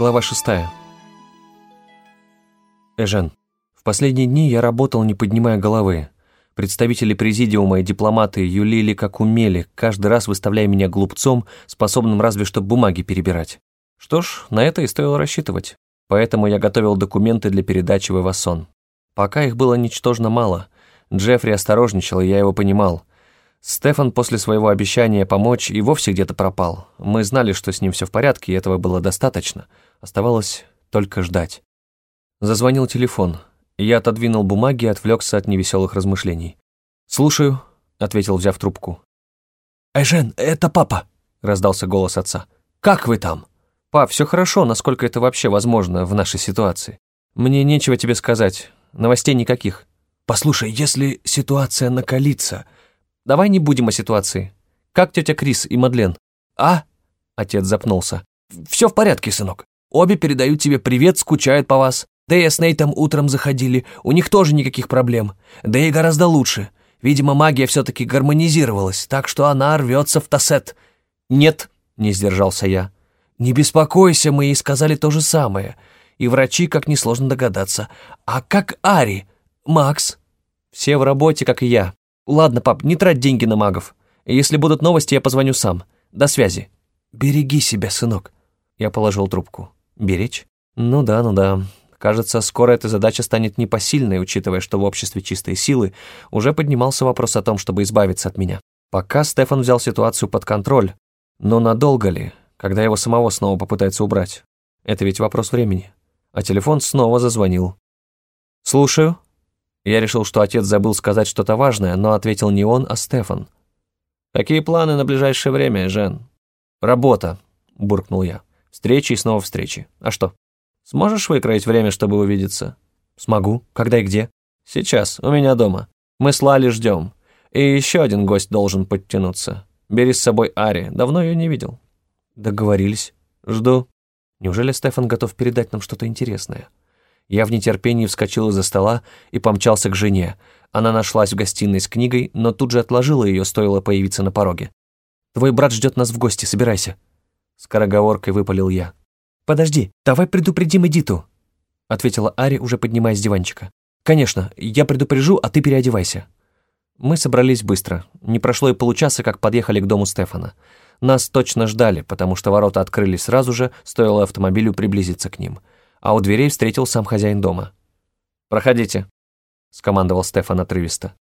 Глава шестая. Эжен, в последние дни я работал, не поднимая головы. Представители президиума и дипломаты юлили как умели, каждый раз выставляя меня глупцом, способным разве что бумаги перебирать. Что ж, на это и стоило рассчитывать. Поэтому я готовил документы для передачи в Эвасон. Пока их было ничтожно мало. Джеффри осторожничал, и я его понимал. Стефан после своего обещания помочь и вовсе где-то пропал. Мы знали, что с ним все в порядке, и этого было достаточно. Оставалось только ждать. Зазвонил телефон. Я отодвинул бумаги и отвлекся от невеселых размышлений. «Слушаю», — ответил, взяв трубку. «Эжен, это папа», — раздался голос отца. «Как вы там?» «Пап, все хорошо, насколько это вообще возможно в нашей ситуации. Мне нечего тебе сказать, новостей никаких». «Послушай, если ситуация накалится...» «Давай не будем о ситуации. Как тетя Крис и Мадлен?» «А?» Отец запнулся. «Все в порядке, сынок. Обе передают тебе привет, скучают по вас. И с Нейтом утром заходили, у них тоже никаких проблем. Да и гораздо лучше. Видимо, магия все-таки гармонизировалась, так что она рвется в тассет». «Нет», — не сдержался я. «Не беспокойся, мы ей сказали то же самое. И врачи, как несложно догадаться. А как Ари? Макс?» «Все в работе, как и я. Ладно, пап, не трать деньги на магов. Если будут новости, я позвоню сам. До связи». «Береги себя, сынок». Я положил трубку. «Беречь? Ну да, ну да. Кажется, скоро эта задача станет непосильной, учитывая, что в обществе чистой силы уже поднимался вопрос о том, чтобы избавиться от меня. Пока Стефан взял ситуацию под контроль, но надолго ли, когда его самого снова попытается убрать? Это ведь вопрос времени. А телефон снова зазвонил. «Слушаю». Я решил, что отец забыл сказать что-то важное, но ответил не он, а Стефан. «Какие планы на ближайшее время, Жен?» «Работа», — буркнул я. «Встречи и снова встречи. А что?» Сможешь выкроить время, чтобы увидеться?» «Смогу. Когда и где?» «Сейчас, у меня дома. Мы с Лали ждем. И еще один гость должен подтянуться. Бери с собой Ари. Давно ее не видел». «Договорились. Жду». Неужели Стефан готов передать нам что-то интересное? Я в нетерпении вскочил из-за стола и помчался к жене. Она нашлась в гостиной с книгой, но тут же отложила ее, стоило появиться на пороге. «Твой брат ждет нас в гости, собирайся». Скороговоркой выпалил я. «Подожди, давай предупредим Эдиту», — ответила Ари, уже поднимаясь с диванчика. «Конечно, я предупрежу, а ты переодевайся». Мы собрались быстро. Не прошло и получаса, как подъехали к дому Стефана. Нас точно ждали, потому что ворота открылись сразу же, стоило автомобилю приблизиться к ним. А у дверей встретил сам хозяин дома. «Проходите», — скомандовал Стефан отрывисто.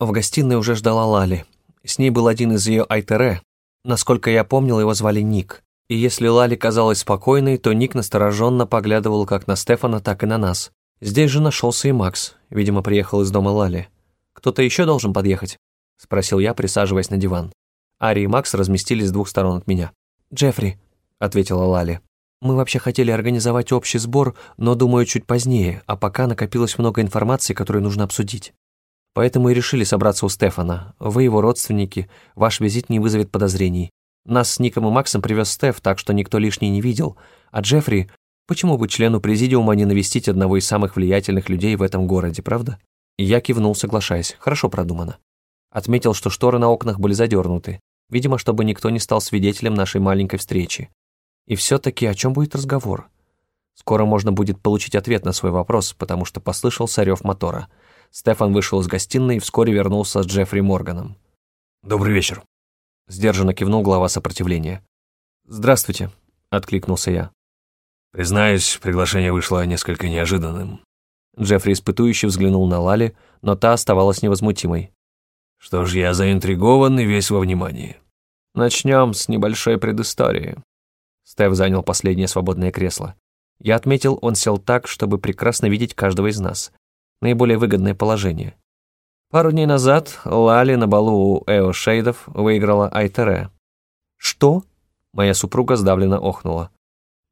В гостиной уже ждала Лали. С ней был один из ее Айтере. Насколько я помнил, его звали Ник. И если Лали казалась спокойной, то Ник настороженно поглядывал как на Стефана, так и на нас. Здесь же нашелся и Макс, видимо, приехал из дома Лали. «Кто-то еще должен подъехать?» — спросил я, присаживаясь на диван. Ари и Макс разместились с двух сторон от меня. «Джеффри», — ответила Лали. «Мы вообще хотели организовать общий сбор, но, думаю, чуть позднее, а пока накопилось много информации, которую нужно обсудить. Поэтому и решили собраться у Стефана. Вы его родственники, ваш визит не вызовет подозрений. Нас с Ником и Максом привез Стеф, так что никто лишний не видел. А Джеффри, почему бы члену президиума не навестить одного из самых влиятельных людей в этом городе, правда? я кивнул, соглашаясь. Хорошо продумано. Отметил, что шторы на окнах были задернуты. Видимо, чтобы никто не стал свидетелем нашей маленькой встречи. И все-таки о чем будет разговор? Скоро можно будет получить ответ на свой вопрос, потому что послышался рев мотора. Стефан вышел из гостиной и вскоре вернулся с Джеффри Морганом. «Добрый вечер», Сдержанно кивнул глава сопротивления. «Здравствуйте», — откликнулся я. «Признаюсь, приглашение вышло несколько неожиданным». Джеффри испытующе взглянул на Лали, но та оставалась невозмутимой. «Что ж, я заинтригован и весь во внимании». «Начнем с небольшой предыстории». Стеф занял последнее свободное кресло. Я отметил, он сел так, чтобы прекрасно видеть каждого из нас. Наиболее выгодное положение. Пару дней назад Лали на балу у Эо Шейдов выиграла Айтере. «Что?» — моя супруга сдавленно охнула.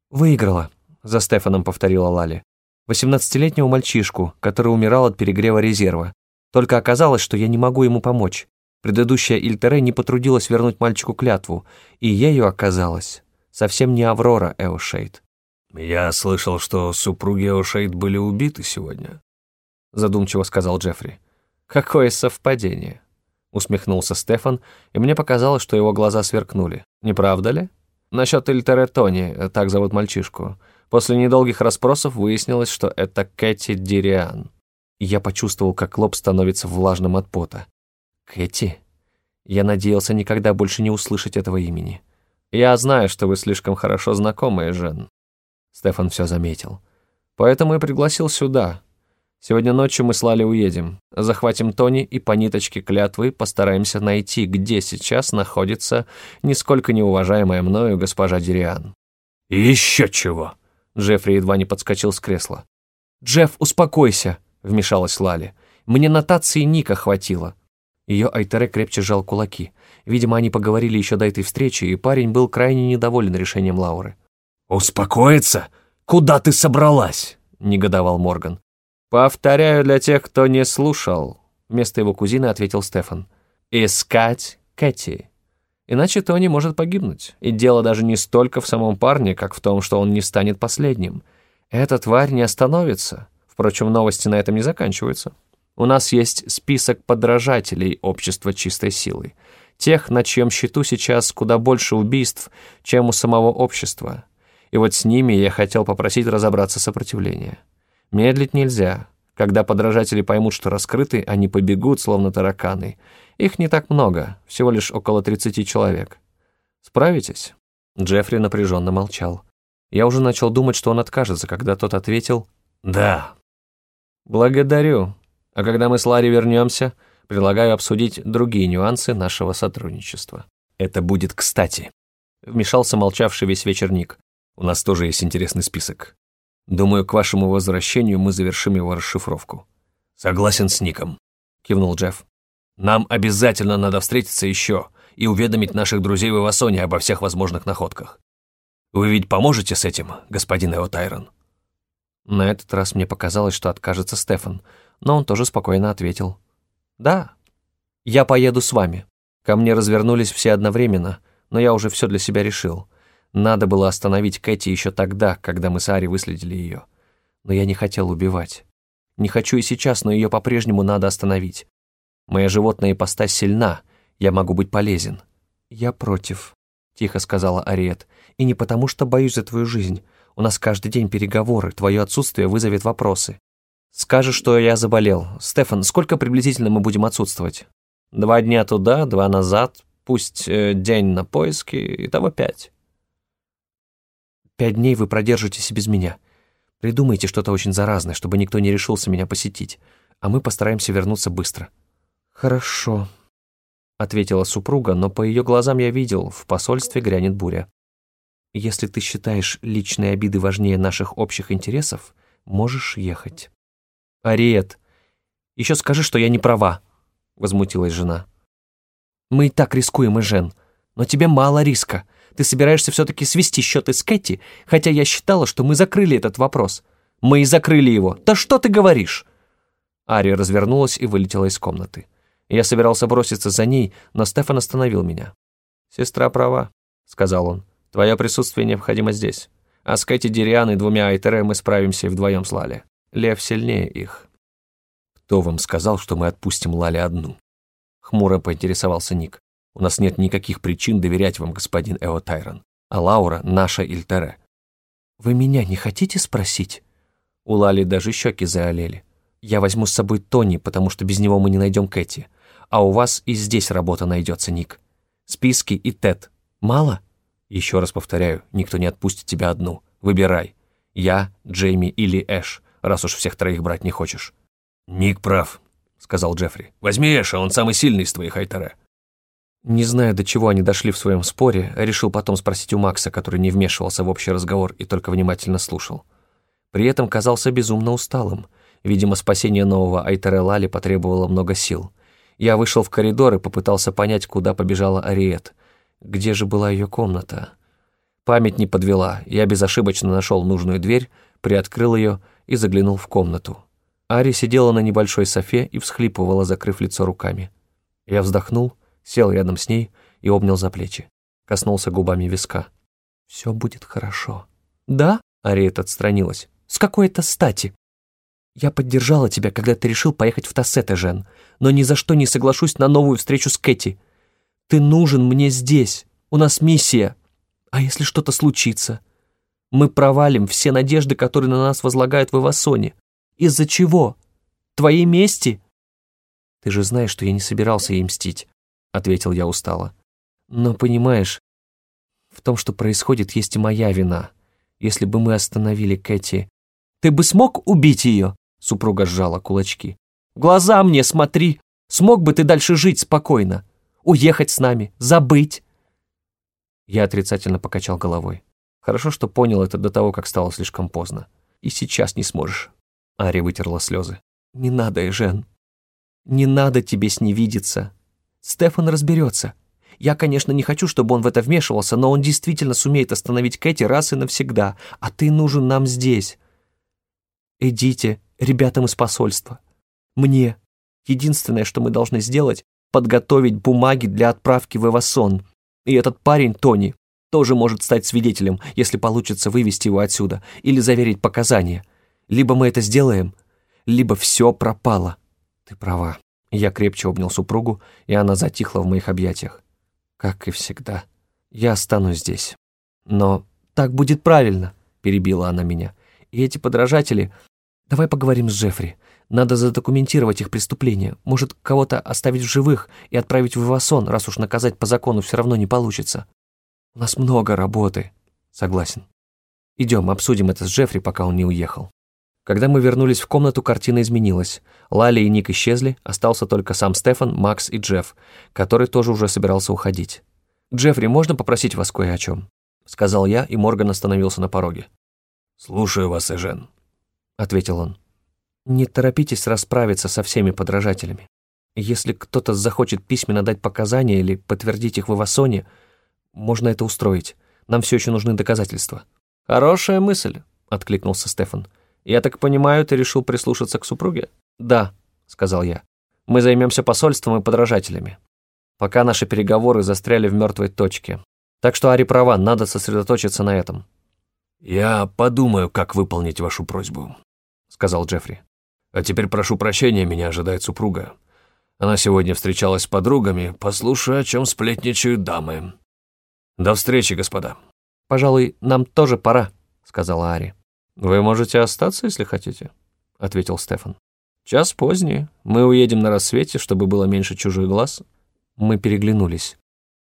«Выиграла», — за Стефаном повторила Лали. «Восемнадцатилетнего мальчишку, который умирал от перегрева резерва. Только оказалось, что я не могу ему помочь. Предыдущая Ильтере не потрудилась вернуть мальчику клятву, и ею оказалась совсем не Аврора Эошейд. «Я слышал, что супруги Эошейд были убиты сегодня», — задумчиво сказал Джеффри. «Какое совпадение!» Усмехнулся Стефан, и мне показалось, что его глаза сверкнули. «Не правда ли?» «Насчет Ильтере Тони, так зовут мальчишку. После недолгих расспросов выяснилось, что это Кэти Дириан. Я почувствовал, как лоб становится влажным от пота. Кэти? Я надеялся никогда больше не услышать этого имени. Я знаю, что вы слишком хорошо знакомы, Жен. Стефан все заметил. Поэтому и пригласил сюда. Сегодня ночью мы с Лали уедем. Захватим Тони и по ниточке клятвы постараемся найти, где сейчас находится нисколько неуважаемая мною госпожа Дириан. «Еще чего!» Джеффри едва не подскочил с кресла. «Джефф, успокойся!» — вмешалась Лали. «Мне нотации Ника хватило». Ее Айтере крепче сжал кулаки. Видимо, они поговорили еще до этой встречи, и парень был крайне недоволен решением Лауры. «Успокоиться? Куда ты собралась?» — негодовал Морган. «Повторяю для тех, кто не слушал», — вместо его кузины ответил Стефан. «Искать Кэти. Иначе Тони может погибнуть. И дело даже не столько в самом парне, как в том, что он не станет последним. Эта тварь не остановится. Впрочем, новости на этом не заканчиваются. У нас есть список подражателей общества чистой силы. Тех, на чьем счету сейчас куда больше убийств, чем у самого общества. И вот с ними я хотел попросить разобраться сопротивление. Медлить нельзя. Когда подражатели поймут, что раскрыты, они побегут, словно тараканы. Их не так много, всего лишь около 30 человек. Справитесь?» Джеффри напряженно молчал. Я уже начал думать, что он откажется, когда тот ответил «Да». «Благодарю. А когда мы с Ларри вернемся, предлагаю обсудить другие нюансы нашего сотрудничества». «Это будет кстати», — вмешался молчавший весь вечер Ник. «У нас тоже есть интересный список. Думаю, к вашему возвращению мы завершим его расшифровку». «Согласен с Ником», — кивнул Джефф. «Нам обязательно надо встретиться еще и уведомить наших друзей в Ивасоне обо всех возможных находках. Вы ведь поможете с этим, господин Эотайрон?» На этот раз мне показалось, что откажется Стефан, но он тоже спокойно ответил. «Да, я поеду с вами». Ко мне развернулись все одновременно, но я уже все для себя решил. Надо было остановить Кэти еще тогда, когда мы с Ари выследили ее. Но я не хотел убивать. Не хочу и сейчас, но ее по-прежнему надо остановить. Моя животная ипостась сильна, я могу быть полезен. «Я против», — тихо сказала Ариет. «И не потому, что боюсь за твою жизнь. У нас каждый день переговоры, твое отсутствие вызовет вопросы. Скажешь, что я заболел. Стефан, сколько приблизительно мы будем отсутствовать? Два дня туда, два назад, пусть э, день на поиски, итого пять. Пять дней вы продержитесь без меня. Придумайте что-то очень заразное, чтобы никто не решился меня посетить, а мы постараемся вернуться быстро». «Хорошо», — ответила супруга, но по ее глазам я видел, в посольстве грянет буря. «Если ты считаешь личные обиды важнее наших общих интересов, можешь ехать». «Ариет, еще скажи, что я не права», — возмутилась жена. «Мы и так рискуем, Эжен, но тебе мало риска. Ты собираешься все-таки свести счеты с Кэти, хотя я считала, что мы закрыли этот вопрос. Мы и закрыли его. Да что ты говоришь?» Ари развернулась и вылетела из комнаты. Я собирался броситься за ней, но Стефан остановил меня. «Сестра права», — сказал он. «Твое присутствие необходимо здесь. А с Кэти Дириан и двумя Айтере мы справимся вдвоем с Лали. Лев сильнее их». «Кто вам сказал, что мы отпустим Лали одну?» Хмуро поинтересовался Ник. У нас нет никаких причин доверять вам, господин Эо Тайрон. А Лаура — наша Ильтере». «Вы меня не хотите спросить?» У Лали даже щеки заолели. «Я возьму с собой Тони, потому что без него мы не найдем Кэти. А у вас и здесь работа найдется, Ник. Списки и Тед. Мало?» «Еще раз повторяю, никто не отпустит тебя одну. Выбирай. Я, Джейми или Эш, раз уж всех троих брать не хочешь». «Ник прав», — сказал Джеффри. «Возьми Эша, он самый сильный из твоих Айтере». Не зная, до чего они дошли в своем споре, решил потом спросить у Макса, который не вмешивался в общий разговор и только внимательно слушал. При этом казался безумно усталым. Видимо, спасение нового Айтере Лали потребовало много сил. Я вышел в коридор и попытался понять, куда побежала Ариет. Где же была ее комната? Память не подвела. Я безошибочно нашел нужную дверь, приоткрыл ее и заглянул в комнату. Ари сидела на небольшой софе и всхлипывала, закрыв лицо руками. Я вздохнул — сел рядом с ней и обнял за плечи. Коснулся губами виска. «Все будет хорошо». «Да?» — Ариет отстранилась. «С какой это стати?» «Я поддержала тебя, когда ты решил поехать в Тассете, Жен, но ни за что не соглашусь на новую встречу с Кэти. Ты нужен мне здесь, у нас миссия. А если что-то случится? Мы провалим все надежды, которые на нас возлагают в Ивасоне. Из-за чего? Твоей мести?» «Ты же знаешь, что я не собирался ей мстить», — ответил я устало. «Но понимаешь, в том, что происходит, есть и моя вина. Если бы мы остановили Кэти...» «Ты бы смог убить ее?» — супруга сжала кулачки. «В глаза мне смотри! Смог бы ты дальше жить спокойно? Уехать с нами? Забыть?» Я отрицательно покачал головой. Хорошо, что понял это до того, как стало слишком поздно. И сейчас не сможешь. Ари вытерла слезы. «Не надо, Эжен. Не надо тебе с ней видеться. Стефан разберется. Я, конечно, не хочу, чтобы он в это вмешивался, но он действительно сумеет остановить Кэти раз и навсегда, а ты нужен нам здесь. Идите, ребятам из посольства. Мне. Единственное, что мы должны сделать, подготовить бумаги для отправки в Эвасон. И этот парень, Тони, тоже может стать свидетелем, если получится вывести его отсюда или заверить показания. Либо мы это сделаем, либо все пропало. Ты права. Я крепче обнял супругу, и она затихла в моих объятиях. Как и всегда. Я останусь здесь. Но так будет правильно, перебила она меня. И эти подражатели... Давай поговорим с Джеффри. Надо задокументировать их преступления. Может, кого-то оставить в живых и отправить в Ивасон, раз уж наказать по закону все равно не получится. У нас много работы. Согласен. Идем, обсудим это с Джеффри, пока он не уехал. Когда мы вернулись в комнату, картина изменилась. Лали и Ник исчезли, остался только сам Стефан, Макс и Джефф, который тоже уже собирался уходить. «Джеффри, можно попросить вас кое о чем?» — сказал я, и Морган остановился на пороге. «Слушаю вас, Эжен», — ответил он. «Не торопитесь расправиться со всеми подражателями. Если кто-то захочет письменно дать показания или подтвердить их в Ивасоне, можно это устроить. Нам все еще нужны доказательства». «Хорошая мысль», — откликнулся Стефан. «Я так понимаю, ты решил прислушаться к супруге?» «Да», — сказал я. «Мы займемся посольством и подражателями. Пока наши переговоры застряли в мертвой точке. Так что Ари права, надо сосредоточиться на этом». «Я подумаю, как выполнить вашу просьбу», — сказал Джеффри. «А теперь прошу прощения, меня ожидает супруга. Она сегодня встречалась с подругами, послушай, о чем сплетничают дамы. До встречи, господа». «Пожалуй, нам тоже пора», — сказала Ари. «Вы можете остаться, если хотите», — ответил Стефан. «Час поздний. Мы уедем на рассвете, чтобы было меньше чужих глаз». Мы переглянулись.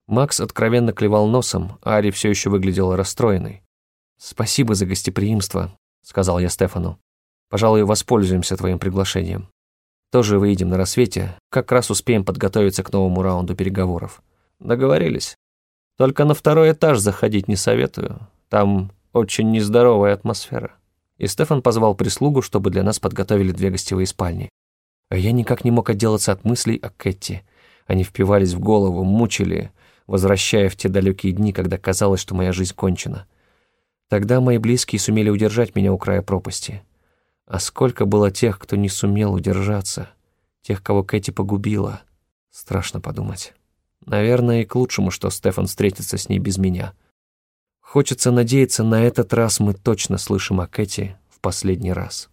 Макс откровенно клевал носом, а Ари все еще выглядела расстроенной. «Спасибо за гостеприимство», — сказал я Стефану. «Пожалуй, воспользуемся твоим приглашением. Тоже выйдем на рассвете, как раз успеем подготовиться к новому раунду переговоров». «Договорились. Только на второй этаж заходить не советую. Там очень нездоровая атмосфера» и Стефан позвал прислугу, чтобы для нас подготовили две гостевые спальни. А я никак не мог отделаться от мыслей о Кэти. Они впивались в голову, мучили, возвращая в те далекие дни, когда казалось, что моя жизнь кончена. Тогда мои близкие сумели удержать меня у края пропасти. А сколько было тех, кто не сумел удержаться, тех, кого Кэти погубила. Страшно подумать. Наверное, и к лучшему, что Стефан встретится с ней без меня — Хочется надеяться, на этот раз мы точно слышим о Кэти в последний раз.